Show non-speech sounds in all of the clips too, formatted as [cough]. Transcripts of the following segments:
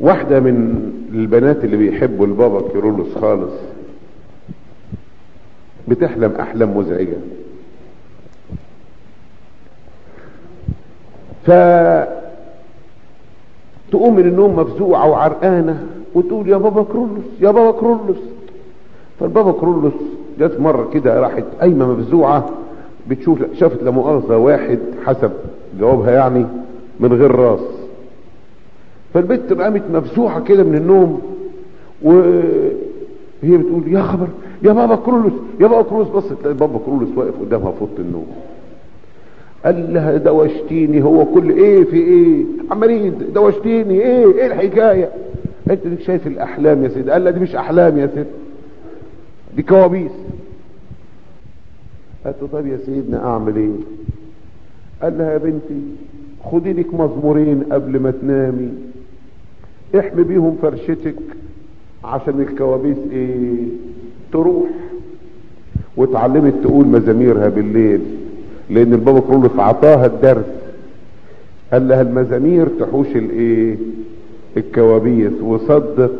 واحدة من البنات اللي بيحبوا البابا كيرلس خالص بتحلم أحلام مزعجة. ف تقوم من النوم مفزوعة وعرقانة وتقول يا بابا كرولوس يا بابا كرولوس فالبابا كرولوس جت مرة كده راحت قايمة مفزوعة بتشوف شافت لا مؤاخذة واحد حسب جوابها يعني من غير راس. فالبنت قامت مفزوعة كده من النوم وهي بتقول يا خبر يا بابا كيرلس يا بابا كيرلس. بصت تلاقي بابا كيرلس واقف قدامها في أوضة النوم. قال لها دوشتيني هو كل إيه في إيه؟ عمالين دوشتيني إيه إيه الحكاية؟ أنت ديك شايف الأحلام يا سيدي. قال لها دي مش أحلام يا سيدي دي كوابيس. قالت له طب يا سيدنا أعمل إيه؟ قال لها يا بنتي خدي لك مزمورين قبل ما تنامي. احمي بيهم فرشتك عشان الكوابيس إيه تروح واتعلمت تقول مزاميرها بالليل لأن البابا كيرلس عطاها الدرس. قال لها المزامير تحوش الإيه؟ الكوابيس. وصدق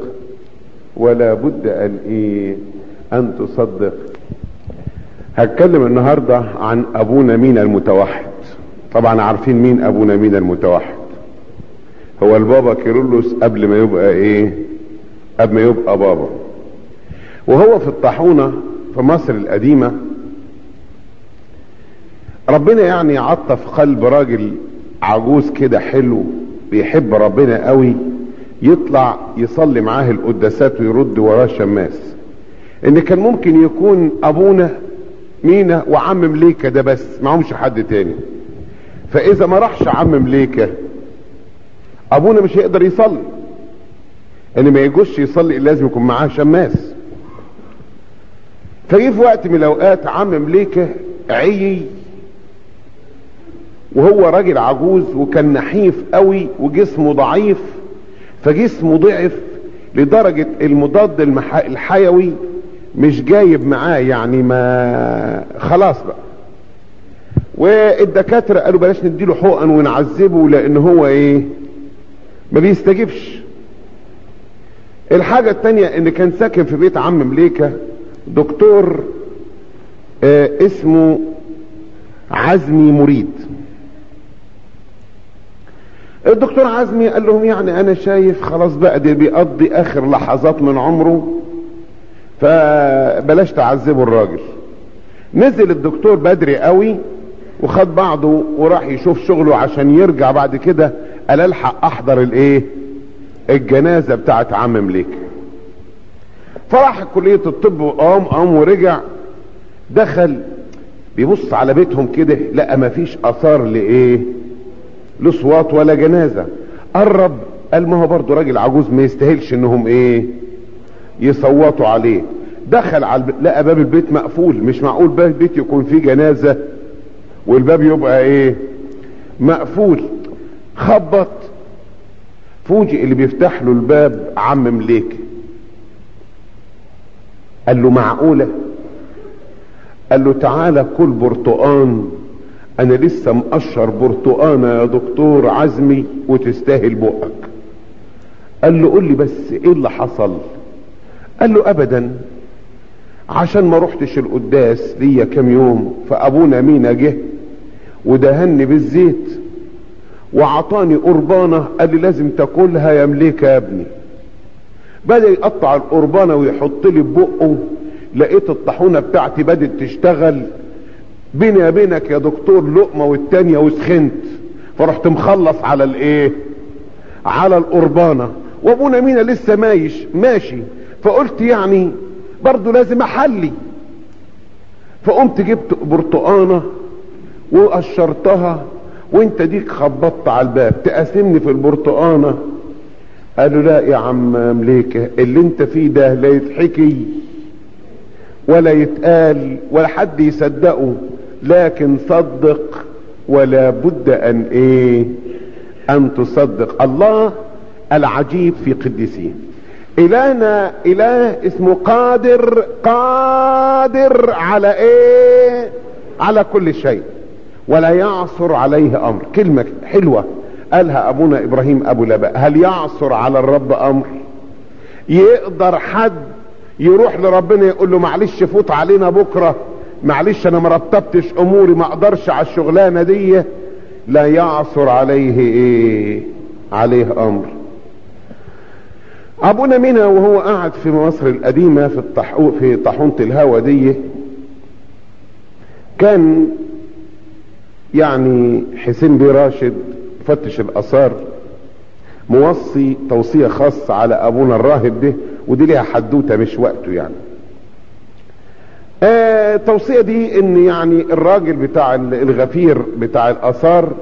ولا بد أن إيه؟ أن تصدق. هتكلم النهاردة عن أبونا مينا المتوحد. طبعا عارفين مين أبونا مينا المتوحد. هو البابا كيرلس قبل ما يبقى إيه؟ قبل ما يبقى بابا. وهو في الطاحونة في مصر القديمة. ربنا يعني عطف قلب راجل عجوز كده حلو بيحب ربنا قوي يطلع يصلي معاه القداسات ويرد وراه شماس إن كان ممكن يكون أبونا مينا وعم مليكة ده بس معهمش حد تاني. فإذا ما راحش عم مليكة أبونا مش هيقدر يصلي. إن ما يجوش يصلي لازم يكون معاه شماس. فجي في وقت من الأوقات عم مليكة عيي وهو راجل عجوز وكان نحيف قوي وجسمه ضعيف فجسمه ضعف لدرجة المضاد. الحيوي مش جايب معاه يعني ما خلاص بقى. والدكاترة قالوا بلاش نديله حقن ونعذبه لأن هو إيه؟ ما بيستجيبش. الحاجة التانية إن كان ساكن في بيت عم مليكة دكتور آه اسمه عزمي مريد. الدكتور عزمي قال لهم يعني أنا شايف خلاص بقى ده بيقضي آخر لحظات من عمره فبلاش تعذبوا الراجل. نزل الدكتور بدري قوي وخد بعضه وراح يشوف شغله عشان يرجع بعد كده قال الحق أحضر الإيه؟ الجنازة بتاعت عم مليك. فراح كلية الطب وقام قام ورجع دخل بيبص على بيتهم كده لقى مفيش آثار لإيه؟ لصوات ولا جنازة. قرب قال ما هو برضه راجل عجوز ما يستاهلش إنهم إيه؟ يصوتوا عليه. دخل على الب... لقى باب البيت مقفول مش معقول باب البيت يكون فيه جنازة والباب يبقى إيه؟ مقفول. خبط. فوجئ اللي بيفتح له الباب عم مليك قال له معقولة؟ قال له تعالى كل برتقان. أنا لسه مقشر برتقانة يا دكتور عزمي وتستاهل بقك. قال له قول لي بس إيه اللي حصل؟ قال له ابدا. عشان ما رحتش القداس ليا كام يوم فأبونا مينا جه ودهني بالزيت. وعطاني قربانة قال لي لازم تاكلها يا مليكة يا ابني. بدأ يقطع القربانة ويحط لي ببقه لقيت الطاحونة بتاعتي بدأت تشتغل. بيني وبينك يا دكتور لقمة والتانية وسخنت. فرحت مخلص على الإيه؟ على القربانة. وأبونا مينا لسه مايش ماشي. فقلت يعني برضو لازم أحلي. فقمت جبت برتقانة وقشرتها وانت ديك خبطت على الباب تقاسمني في البرتقانة؟ قالوا لا يا عم مليكة اللي انت فيه ده لا يتحكي ولا يتقال ولا حد يصدقه لكن صدق ولا بد أن إيه؟ أن تصدق. الله العجيب في قدسيه إلهنا إله اسمه قادر قادر على إيه؟ على كل شيء. ولا يعصر عليه أمر. كلمة حلوة قالها أبونا إبراهيم أبو لباء هل يعصر على الرب أمر؟ يقدر حد يروح لربنا يقول له معلش فوت علينا بكرة. معلش أنا مرتبتش أموري ما أقدرش على الشغلانة دي. لا يعصر عليه إيه؟ عليه أمر. أبونا مينا وهو قاعد في مصر القديمة في الطحو في طاحونة الهوا دي كان يعني حسين بيه راشد فتش الأثار موصي توصية خاصة على أبونا الراهب ده ودي ليها حدوتة مش وقته يعني. آه التوصية دي إن يعني الراجل بتاع الغفير بتاع الأثار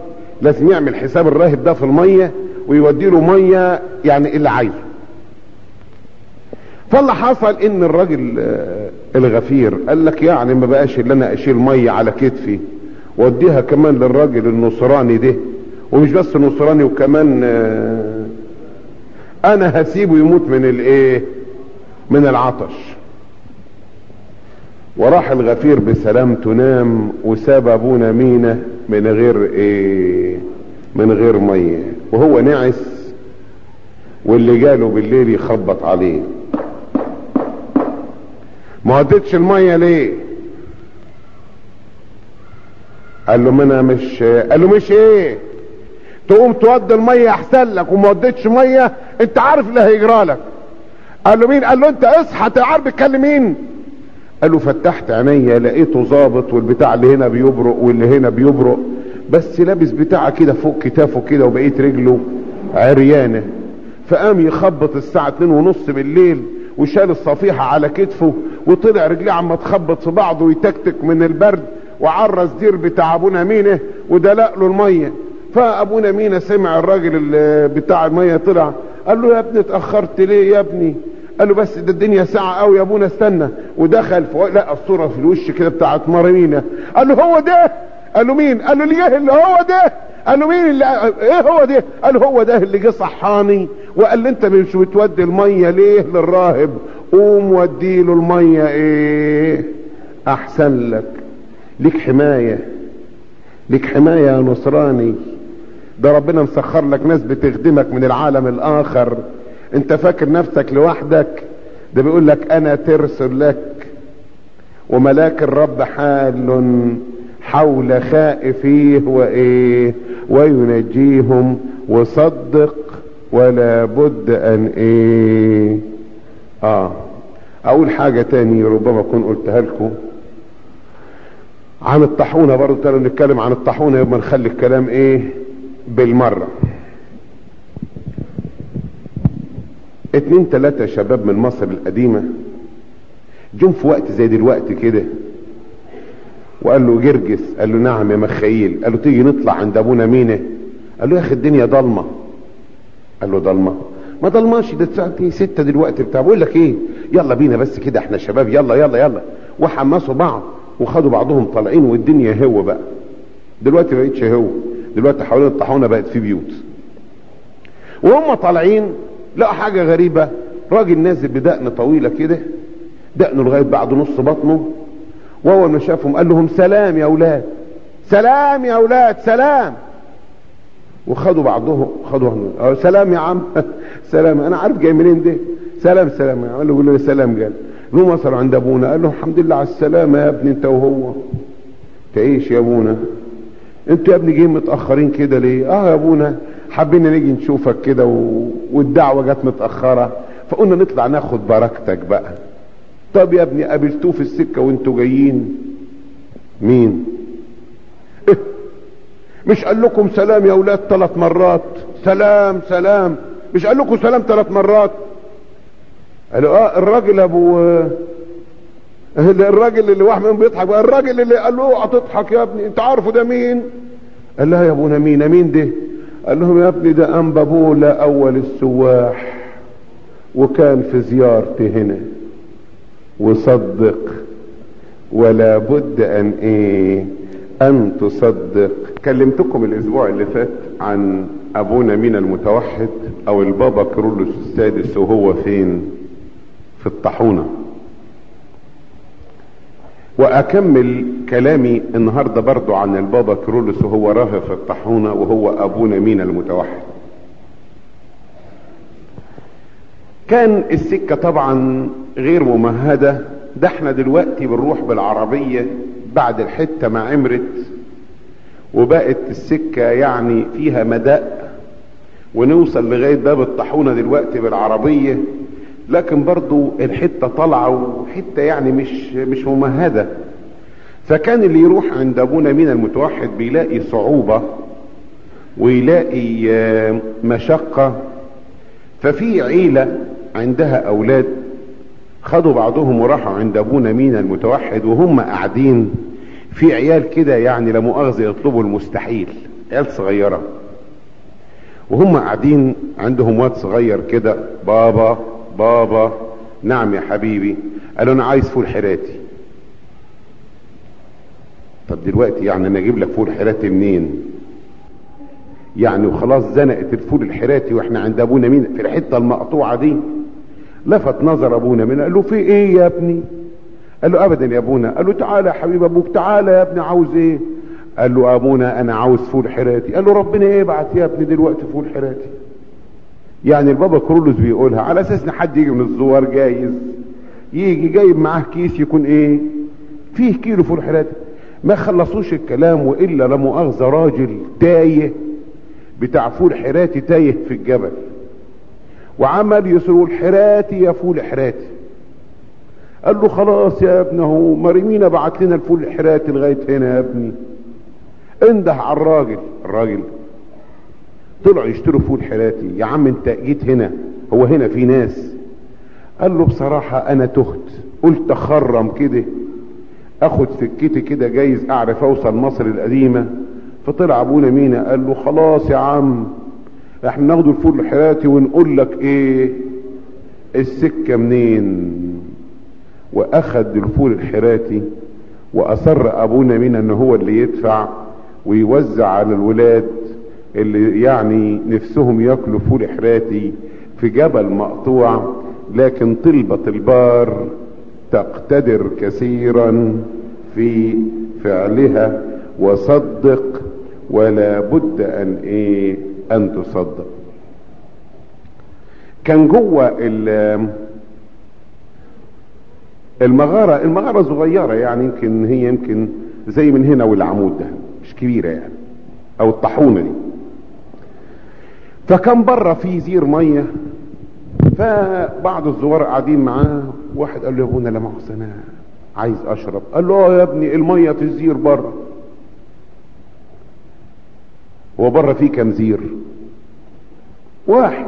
لازم يعمل حساب الراهب ده في المية ويودي له مية يعني اللي عايزه فاللي حصل إن الراجل آه الغفير قال لك يعني ما بقاش اللي أنا أشيل مية على كتفي. واديها كمان للراجل النصراني ده. ومش بس نصراني وكمان آه أنا هسيبه يموت من الإيه؟ من العطش. وراح الغفير بسلامته نام وساب أبونا مينا من غير إيه؟ من غير مية. وهو نعس واللي جاله بالليل يخبط عليه. ما وديتش المية ليه؟ قال له أنا مش قال له مش إيه تقوم تودي المية احسن لك وما وديتش مية انت عارف اللي هيجرى لك. قال له مين؟ قال له انت اصحى تعرف بتكلم مين؟ قال له فتحت عينيا لقيته ظابط والبتاع اللي هنا بيبرق واللي هنا بيبرق بس لابس بتاع كده فوق كتافه كده وبقيت رجله عريانة. فقام يخبط الساعة اتنين ونص بالليل وشال الصفيحة على كتفه وطلع رجليه عم تخبط في بعضه ويتكتك من البرد. وعرس دير بتاع ابونا مينه ودلق له المية. فابونا مينا سمع الراجل اللي بتاع المية طلع. قال له يا ابني اتأخرت ليه يا ابني؟ قال له بس ده الدنيا ساعة قوي يا أبونا استنى. ودخل في لقى الصورة في الوش كده بتاعت مريمينا قال له هو ده؟ قال له مين؟ قال له اللي جه اللي هو ده؟ قال له مين اللي إيه هو ده؟ قال له هو ده اللي جه صحاني. وقال لي انت مش بتودي المية ليه للراهب؟ قوم ودي له المية. إيه؟ أحسن لك. ليك حماية ليك حماية يا نصراني. ده ربنا مسخر لك ناس بتخدمك من العالم الآخر. انت فاكر نفسك لوحدك؟ ده بيقول لك أنا ترسل لك. وملاك الرب حال حول خائفيه وإيه؟ وينجيهم وصدق ولا بد أن إيه؟ آه. أقول حاجة تاني ربما أكون قلتها لكم. عن الطاحونة برضو تعالوا نتكلم عن الطاحونة يبقى نخلي الكلام إيه؟ بالمرة. اتنين تلاتة شباب من مصر القديمة. جم في وقت زي دلوقتي كده. وقال له جرجس قال له نعم يا مخيل. قال له تيجي نطلع عند أبونا مينه قال له يا أخي الدنيا ضلمة. قال له ضلمة. ما ضلماش ده الساعة ستة دلوقتي بتاع. بقول لك إيه؟ يلا بينا بس كده إحنا شباب. يلا يلا يلا. وحمسوا بعض. وخدوا بعضهم طالعين والدنيا هو بقى. دلوقتي ما بقتش هو دلوقتي حوالين الطاحونه بقت في بيوت. وهم طالعين لقوا حاجة غريبة. راجل نازل بدقن طويلة كده. دقنه لغاية بعد نص بطنه. واول ما شافهم قال لهم سلام يا أولاد. سلام يا أولاد سلام. وخدوا بعضهم خدوا آه سلام يا عم. [laughs] سلام. أنا عارف جاي منين ده؟ سلام سلام. قال له سلام قال له وصلوا عند أبونا قال له الحمد لله على السلامة يا ابني أنت وهو. تعيش يا أبونا. أنتوا يا ابني جايين متأخرين كده ليه؟ آه يا أبونا حبينا نيجي نشوفك كده و... والدعوة جت متأخرة فقلنا نطلع ناخد بركتك بقى. طب يا ابني قابلتوه في السكة وأنتوا جايين؟ مين؟ إيه؟ مش قال لكم سلام يا أولاد ثلاث مرات؟ سلام سلام. مش قال لكم سلام ثلاث مرات؟ قالوا آه الراجل أبو الراجل اللي واحد منهم بيضحك بقى الراجل اللي قال له اوعى تضحك يا ابني انت عارفه ده مين؟ قال لها يا ابونا مين؟ مين ده؟ قال لهم يا ابني ده انبا بولا أول السواح وكان في زيارتي هنا وصدق ولا بد أن إيه أن تصدق. كلمتكم الأسبوع اللي فات عن أبونا مينا المتوحد أو البابا كرولوس السادس وهو فين؟ في الطاحونه وأكمل كلامي النهاردة برضو عن البابا كرولس وهو راهب في الطاحونة وهو أبونا مين المتوحد. كان السكة طبعا غير ممهدة ده إحنا دلوقتي بنروح بالعربية بعد الحتة ما عمرت وبقت السكة يعني فيها مداء ونوصل لغاية باب الطاحونة دلوقتي بالعربية. لكن برضو الحتة طالعة وحتة يعني مش مش ممهدة. فكان اللي يروح عند أبونا مين المتوحد بيلاقي صعوبة ويلاقي مشقة. ففي عيلة عندها أولاد خدوا بعضهم وراحوا عند أبونا مين المتوحد وهم قاعدين. في عيال كده يعني لا مؤاخذة يطلبوا المستحيل عيال صغيرة. وهم قاعدين عندهم واد صغير كده بابا بابا. نعم يا حبيبي. قالوا أنا عايز فول حراتي طب دلوقتي يعني أنا أجيب لك فول حراتي منين؟ يعني وخلاص زنقت الفول الحراتي وإحنا عند أبونا مينا؟ في الحتة المقطوعة دي. لفت نظر أبونا مينا قال له في إيه يا ابني؟ قال له ابدا يا أبونا. قال له تعالى يا حبيب أبوك تعالى يا ابني عاوز إيه؟ قال له أبونا أنا عاوز فول حراتي قال له ربنا يبعت يا ابني دلوقتي فول حراتي يعني البابا كيرلس بيقولها على أساس إن حد يجي من الزوار جايز يجي جايب معاه كيس يكون إيه؟ فيه كيلو فول حراتي. ما خلصوش الكلام وإلا لا مؤاخذة راجل تايه بتاع فول حراتي تايه في الجبل. وعمل يسروا حراتي يا فول حراتي. قال له خلاص يا ابني اهو مارمينا بعت لنا الفول الحراتي لغاية هنا يا ابني. انده على الراجل. الراجل طلعوا يشتروا فول حراتي يا عم انت جيت هنا هو هنا في ناس. قال له بصراحة أنا تهت قلت أخرم كده. أخد سكتي كده جايز أعرف أوصل مصر القديمة. فطلع أبونا مينا قال له خلاص يا عم إحنا ناخد الفول الحراتي ونقول لك إيه؟ السكة منين؟ وأخد الفول الحراتي وأصر أبونا مينا إن هو اللي يدفع ويوزع على الولاد. اللي يعني نفسهم ياكلوا فول حراتي في جبل مقطوع لكن طلبة البار تقتدر كثيرا في فعلها. وصدق ولا بد أن إيه أن تصدق. كان جوه المغارة المغارة صغيرة يعني يمكن هي يمكن زي من هنا والعمود ده مش كبيرة يعني أو الطاحونة دي. فكان برة في زير مية؟ فبعض الزوار قاعدين معاه. واحد قال له يا ابونا لا أنا عايز أشرب. قال له آه يا ابني المية في الزير برة. هو برة فيه كام زير؟ واحد.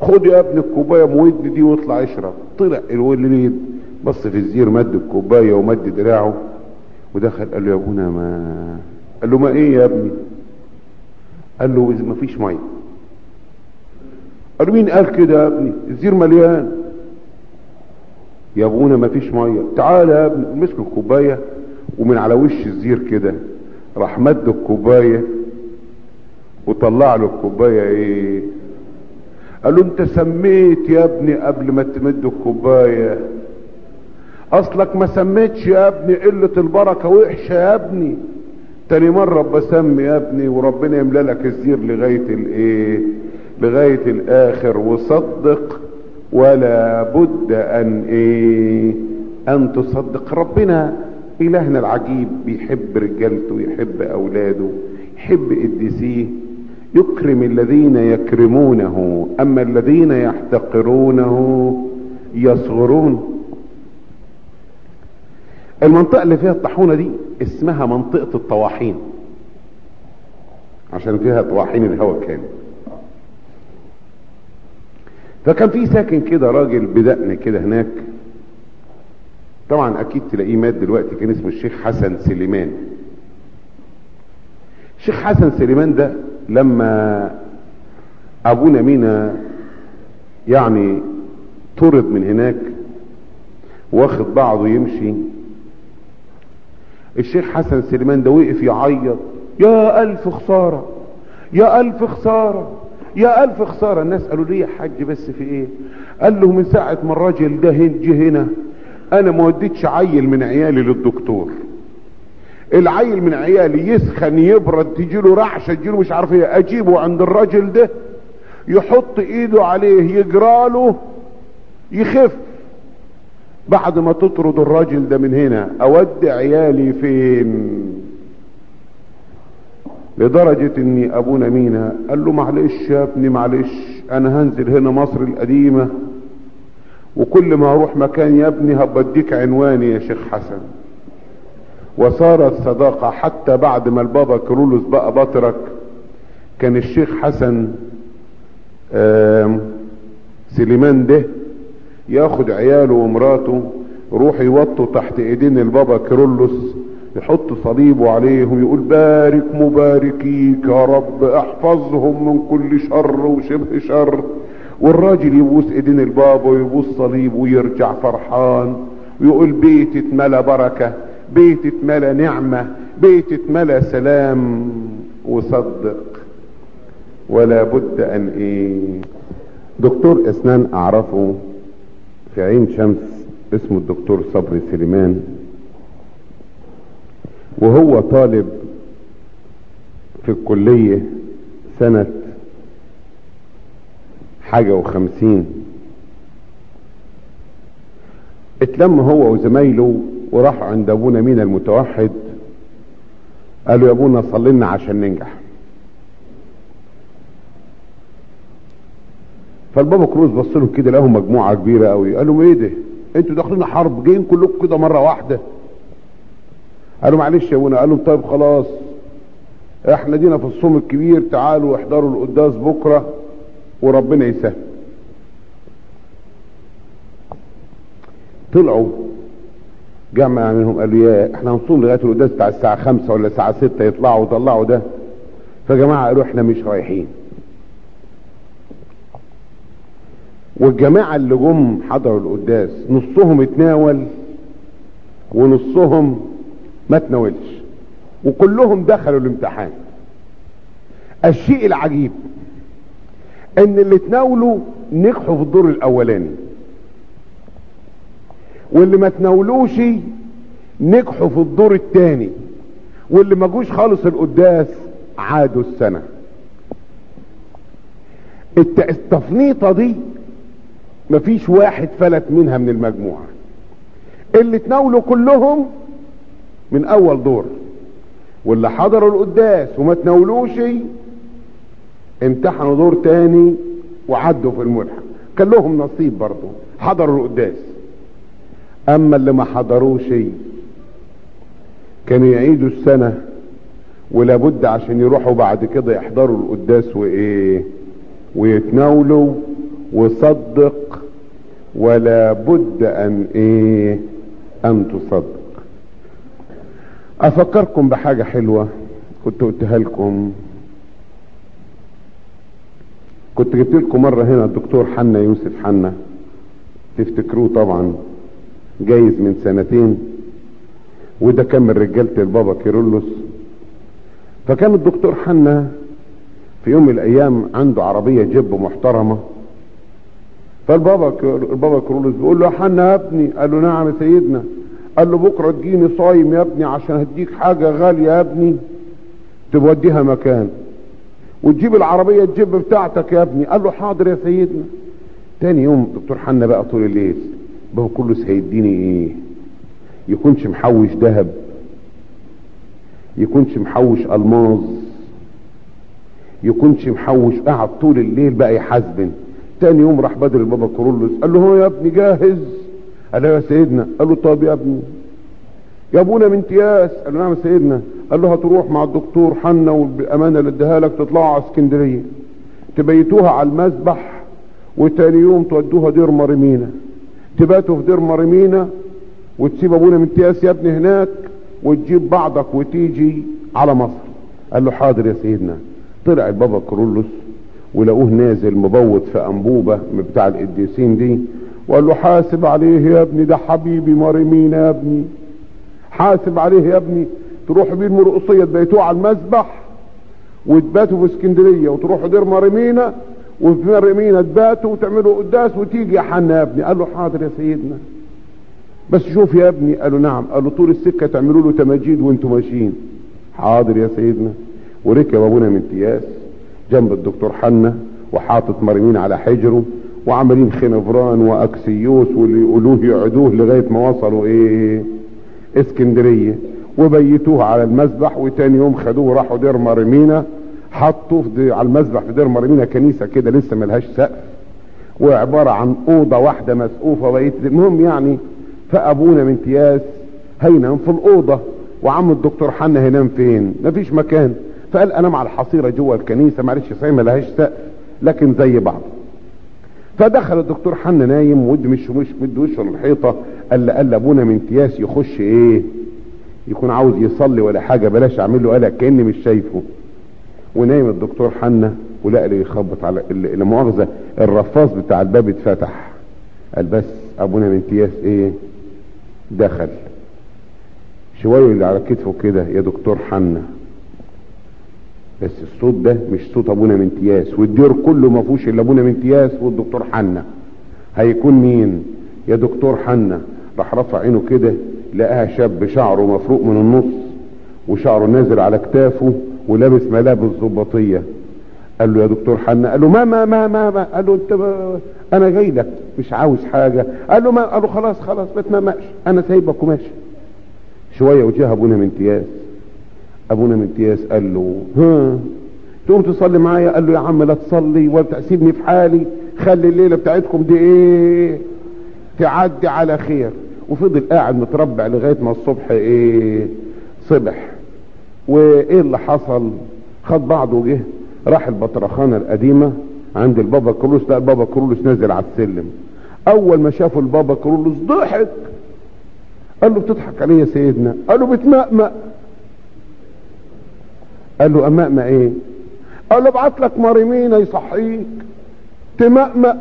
خد يا ابني الكوباية مودني دي واطلع اشرب. طلع الوليد بص في الزير مد الكوباية ومد دراعه. ودخل قال له يا ابونا ما قال له ما إيه يا ابني؟ قال له ما فيش مية. قال مين قال كده يا ابني؟ الزير مليان. يا ابونا ما فيش مية. تعالى يا ابني مسك الكوباية ومن على وش الزير كده. راح مد الكوباية وطلع له الكوباية إيه؟ قال له أنت سميت يا ابني قبل ما تمد الكوباية؟ أصلك ما سميتش يا ابني قلة البركة وحشة يا ابني. تاني مرة بسمي يا ابني وربنا يملى لك الزير لغاية الايه؟ لغاية الآخر. وصدق ولا بد أن إيه؟ أن تصدق. ربنا إلهنا العجيب بيحب رجالته يحب أولاده يحب قديسيه يكرم الذين يكرمونه. أما الذين يحتقرونه يصغرون. المنطقة اللي فيها الطاحونة دي اسمها منطقة الطواحين. عشان فيها طواحين الهواء كان. فكان في ساكن كده راجل بدقن كده هناك. طبعا أكيد تلاقيه مات دلوقتي كان اسمه الشيخ حسن سليمان. الشيخ حسن سليمان ده لما أبونا مينا يعني طرد من هناك واخد بعضه يمشي الشيخ حسن سليمان ده وقف يعيط. يا ألف خسارة يا ألف خسارة يا ألف خسارة. الناس قالوا ليه يا حاج بس في إيه؟ قال له من ساعة ما الراجل ده جه هنا أنا ما وديتش عيل من عيالي للدكتور. العيل من عيالي يسخن يبرد تجيله رعشة تجيله مش عارف إيه. أجيبه عند الراجل ده يحط إيده عليه يجراله يخف. بعد ما تطرد الراجل ده من هنا اودي عيالي فين؟ لدرجة ان أبونا مينا قال له معلش يا ابني معلش أنا هنزل هنا مصر القديمة وكل ما أروح مكان يا ابني هبديك عنواني يا شيخ حسن. وصارت صداقة حتى بعد ما البابا كرولوس بقى بطرك كان الشيخ حسن سليمان ده ياخد عياله ومراته يروح يوطوا تحت ايدين البابا كرولوس يحط صليبه عليهم يقول بارك مباركيك يا رب احفظهم من كل شر وشبه شر. والراجل يبوس ايدين البابا ويبوس صليب ويرجع فرحان ويقول بيت اتملى بركة بيت اتملى نعمة بيت اتملى سلام وصدق. ولا بد أن إيه؟ دكتور إسنان أعرفه في عين شمس اسمه الدكتور صبري سليمان وهو طالب في الكلية سنة حاجة وخمسين. اتلم هو وزمايله وراحوا عند أبونا مينا المتوحد قالوا يا أبونا صلينا عشان ننجح. فالبابا كروز بص لهم كده لقاهم مجموعة كبيرة قوي قال لهم إيه ده؟ أنتوا داخلين حرب جايين كلكم كده مرة واحدة. قالوا معلش يا أبونا. قال لهم طيب خلاص إحنا دينا في الصوم الكبير تعالوا احضروا القداس بكرة وربنا يسهل. طلعوا جمع منهم قالوا يا إحنا هنصوم لغاية القداس بتاع الساعة خمسة ولا الساعة ستة يطلعوا وطلعوا ده. فجماعة قالوا إحنا مش رايحين. والجماعة اللي جم حضروا القداس نصهم اتناول ونصهم ما تناولش وكلهم دخلوا الامتحان. الشيء العجيب إن اللي تناولوا نجحوا في الدور الأولاني. واللي ما تناولوش نجحوا في الدور الثاني واللي ما جوش خالص القداس عادوا السنة. التفنيطة دي مفيش واحد فلت منها من المجموعة. اللي تناولوا كلهم من أول دور. واللي حضروا القداس وما تناولوش امتحنوا دور تاني وعدوا في الملحق. كان لهم نصيب برضه حضروا القداس. أما اللي ما حضروش كانوا يعيدوا السنة ولابد عشان يروحوا بعد كده يحضروا القداس وإيه؟ ويتناولوا وصدق ولا بد أن إيه؟ أن تصدق. أفكركم بحاجة حلوة. كنت قلتها لكم. كنت جبت لكم مرة هنا الدكتور حنا يوسف حنا تفتكروه طبعا. جايز من سنتين. وده كان من رجالة البابا كيرلس. فكان الدكتور حنا في يوم من الأيام عنده عربية جيب محترمة. فالبابا البابا كرولوس بيقول له حنا يا ابني. قال له نعم يا سيدنا. قال له بكرة تجيني صايم يا ابني عشان هديك حاجة غالية يا ابني. توديها مكان. وتجيب العربية الجيب بتاعتك يا ابني. قال له حاضر يا سيدنا. تاني يوم دكتور حنا بقى طول الليل. بابا كرولوس هيديني إيه؟ يكونش محوش ذهب. يكونش محوش ألماظ. يكونش محوش قاعد طول الليل بقى يحاسبن. تاني يوم راح بدر البابا كرولوس قال له هو يا ابني جاهز؟ قال له يا سيدنا. قال له طب يا ابني يا ابونا من امتياز قال له نعم يا سيدنا. قال له هتروح مع الدكتور حنا والأمانة اللي اديها لك تطلعوا على اسكندرية تبيتوها على المسبح وتاني يوم تودوها دير مريمينا تباتوا في دير مريمينا وتسيب ابونا من امتياز يا ابني هناك وتجيب بعضك وتيجي على مصر. قال له حاضر يا سيدنا. طلع البابا كرولوس ولقوه نازل مبوط في أنبوبة من بتاع القديسين دي وقال له حاسب عليه يا ابني ده حبيبي مريمينا يا ابني. حاسب عليه يا ابني تروحوا بيه المرقصية تبيتوه على المسبح وتباتوا في اسكندرية وتروحوا دير مريمينا وفي مريمينا تباتوا وتعملوا قداس وتيجي يا حنا يا ابني. قال له حاضر يا سيدنا. بس شوف يا ابني قالوا نعم. قالوا طول السكة تعملوا له تماجيد وانتوا ماشيين. حاضر يا سيدنا. وركب أبونا من تياس جنب الدكتور حنا وحاطط مرمين على حجره وعمالين خنفران وأكسيوس واللي يقولوه يقعدوه لغاية ما وصلوا إيه؟ إسكندرية. وبيتوه على المسبح وتاني يوم خدوه راحوا دير مرمينا حطوه في على المسبح في دير مرمينا كنيسة كده لسه ملهاش سقف. وعبارة عن أوضة واحدة مسقوفة بقيت المهم يعني فأبونا من تياس هينام في الأوضة وعم الدكتور حنا هينام فين؟ مفيش مكان. فقال انام على الحصيرة جوه الكنيسة معلش صحيح ملهاش سقف لكن زي بعض. فدخل الدكتور حنا نايم ود مش مش مد وشه للحيطة قال قال أبونا من تياس يخش إيه؟ يكون عاوز يصلي ولا حاجة بلاش أعمل له قلق كأني مش شايفه. ونايم الدكتور حنا ولقى اللي يخبط على لا مؤاخذة الرفاص بتاع الباب اتفتح. قال بس أبونا من تياس إيه؟ دخل. شوية اللي على كتفه كده يا دكتور حنا بس الصوت ده مش صوت ابونا من تياس والدير كله ما فيهوش إلا ابونا من تياس والدكتور حنا هيكون مين؟ يا دكتور حنا راح رفع عينه كده لقاها شاب شعره مفروق من النص وشعره نازل على كتافه ولابس ملابس ظباطية. قال له يا دكتور حنا قال له ما ما ما ما, ما. قال له انت ما أنا جاي لك مش عاوز حاجة. قال له ما قال له خلاص خلاص ما تنامش أنا سايبك وماشي. شوية وجه ابونا من تياس أبونا من تياس قال له ها. تقوم تصلي معايا؟ قال له يا عم لا تصلي ولا تسيبني في حالي خلي الليلة بتاعتكم دي إيه؟ تعدي على خير. وفضل قاعد متربع لغاية ما الصبح إيه؟ صبح. وإيه اللي حصل؟ خد بعضه وجه راح البطرخانة القديمة عند البابا كرولوس. لا البابا كرولوس نازل على السلم. أول ما شافوا البابا كرولوس ضحك. قال له بتضحك عليه يا سيدنا؟ قال له بتمأمأ. قال له امأمأ إيه قال له ابعت لك مريمينا يصحيك. تمأمأ.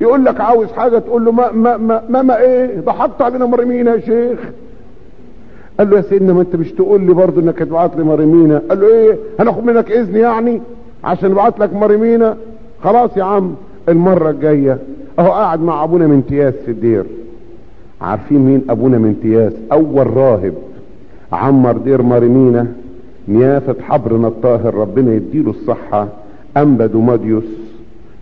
يقول لك عاوز حاجة تقول له ما, ما إيه ضحكت علينا مريمينا يا شيخ. قال له يا سيدنا ما انت مش تقول لي برضه إنك تبعت لي مارمينا قال له إيه؟ هناخد منك إذن يعني؟ عشان أبعت لك مارمينا خلاص يا عم. المرة الجاية أهو قاعد مع أبونا متياس في الدير. عارفين مين أبونا متياس؟ أول راهب عمر دير مارمينا نيافة حبرنا الطاهر ربنا يديله الصحة. انبا دوماديوس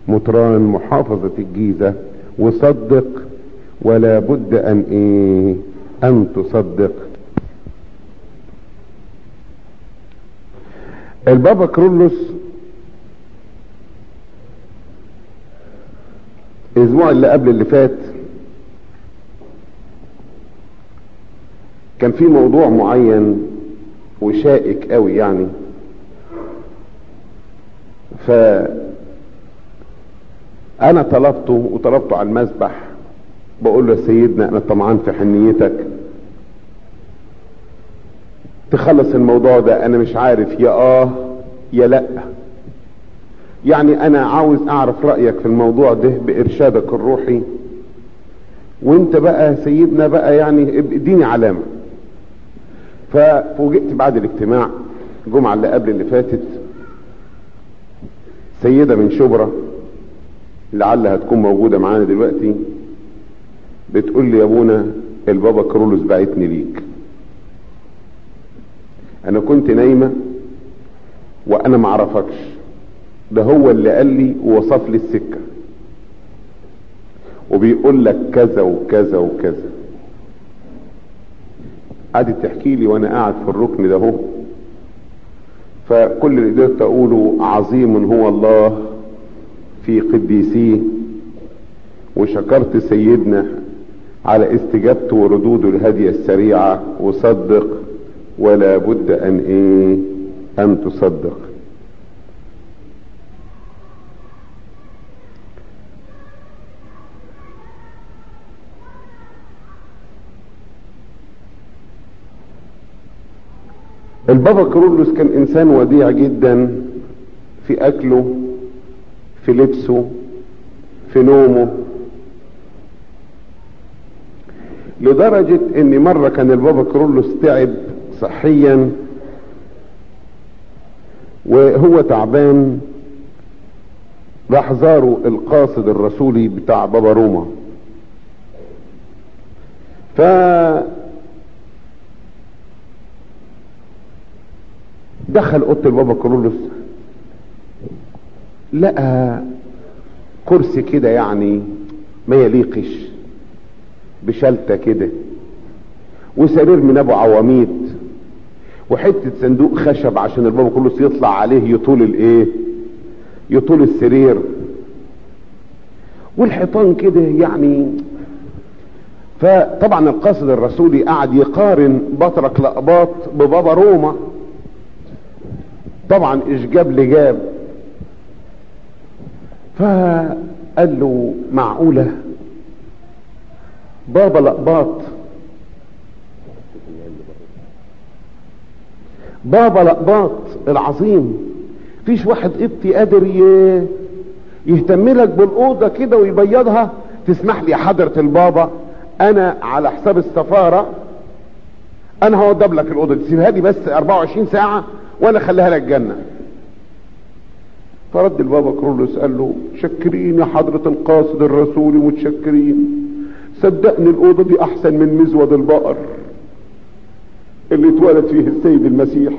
مطران محافظة الجيزة. وصدق ولا بد أن إيه؟ أن تصدق. البابا كرولوس الأسبوع اللي قبل اللي فات كان في موضوع معين وشائك قوي يعني. ف أنا طلبته وطلبته على المسبح بقول له يا سيدنا أنا طمعان في حنيتك. تخلص الموضوع ده أنا مش عارف يا آه يا لأ. يعني أنا عاوز أعرف رأيك في الموضوع ده بإرشادك الروحي. وأنت بقى سيدنا بقى يعني اديني علامة. ففوجئت بعد الاجتماع الجمعة اللي قبل اللي فاتت سيدة من شبرا لعلها تكون موجودة معانا دلوقتي بتقول لي يا أبونا البابا كرولوس بعتني ليك. أنا كنت نايمة وأنا معرفكش ده هو اللي قال لي ووصف لي السكة. وبيقول لك كذا وكذا وكذا. قعدت تحكي لي وأنا قاعد في الركن ده فكل اللي قدرت أقوله عظيم هو الله في قديسيه وشكرت سيدنا على استجابته وردوده الهادية السريعة وصدق ولا بد أن إيه؟ أن تصدق. البابا كرولوس كان إنسان وديع جدا في أكله في لبسه في نومه. لدرجة إن مرة كان البابا كرولوس تعب صحيا وهو تعبان راح زاره القاصد الرسولي بتاع بابا روما. ف دخل أوضة البابا كرولوس لقى كرسي كده يعني ما يليقش بشلتة كده وسرير من أبو عواميد وحتة صندوق خشب عشان البابا كرولوس يطلع عليه يطول الإيه؟ يطول السرير. والحيطان كده يعني فطبعا القاصد الرسولي قعد يقارن بطرك لقباط ببابا روما. طبعا إيش جاب لجاب فقال له معقولة؟ بابا لقباط. بابا لقباط العظيم. فيش واحد قبطي قادر يهتم لك بالأوضة كده ويبيضها؟ تسمح لي يا حضرة البابا أنا على حساب السفارة أنا هوضب لك الأوضة دي. سيبها لي بس 24 ساعة وأنا اخليها لك جنة. فرد البابا كرولوس قال له شكرين يا حضرة القاصد الرسولي متشكرين صدقني الأوضة دي أحسن من مزود البقر اللي اتولد فيه السيد المسيح.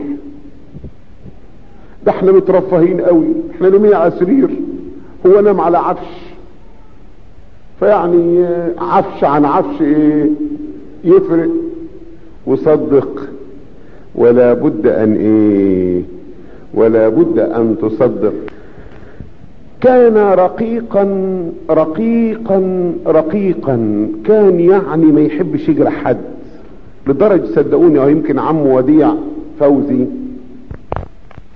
ده إحنا مترفهين قوي إحنا نمين على سرير هو نام على عفش. فيعني عفش عن عفش إيه؟ يفرق. وصدق ولا بد أن إيه؟ ولا بد أن تصدق. كان رقيقا رقيقا رقيقا. كان يعني ما يحبش يجرح حد. لدرجة صدقوني أو يمكن عمه وديع فوزي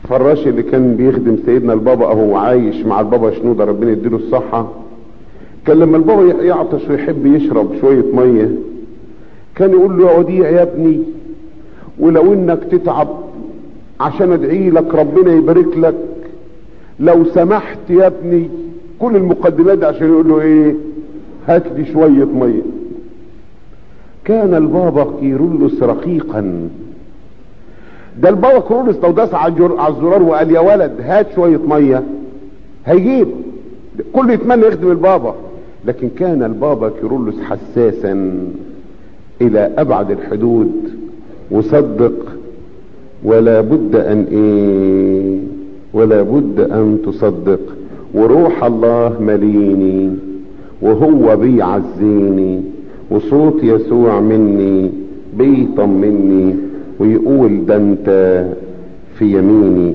فراش اللي كان بيخدم سيدنا البابا أهو عايش مع البابا شنودة ربنا يديله الصحة. كان لما البابا يعطش ويحب يشرب شوية مية كان يقول له يا وديع يا ابني ولو إنك تتعب عشان ادعي لك ربنا يبارك لك لو سمحت يا ابني كل المقدمات دي عشان يقول له إيه؟ هات لي شوية مية. كان البابا كيرلس رقيقا. ده البابا كيرلس لو داس على الزرار وقال يا ولد هات شوية مية هيجيب. كله يتمنى يخدم البابا. لكن كان البابا كيرلس حساسا إلى أبعد الحدود. وصدق ولا بد أن إيه؟ ولا بد أن تصدق. وروح الله مليني وهو بيعزيني وصوت يسوع مني بيطمني ويقول ده أنت في يميني.